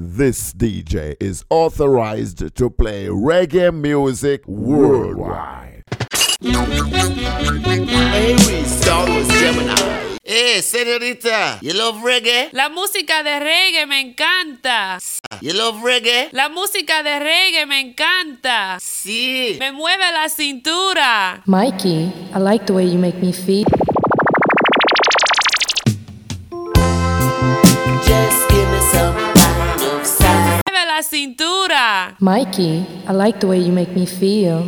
This DJ is authorized to play reggae music worldwide. Hey, Star Wars Gemini. Hey, señorita, you love reggae? La música de reggae me encanta. You love reggae? La música de reggae me encanta. Sí. Me mueve la cintura. Mikey, I like the way you make me feel. Cintura. Mikey, I like the way you make me feel.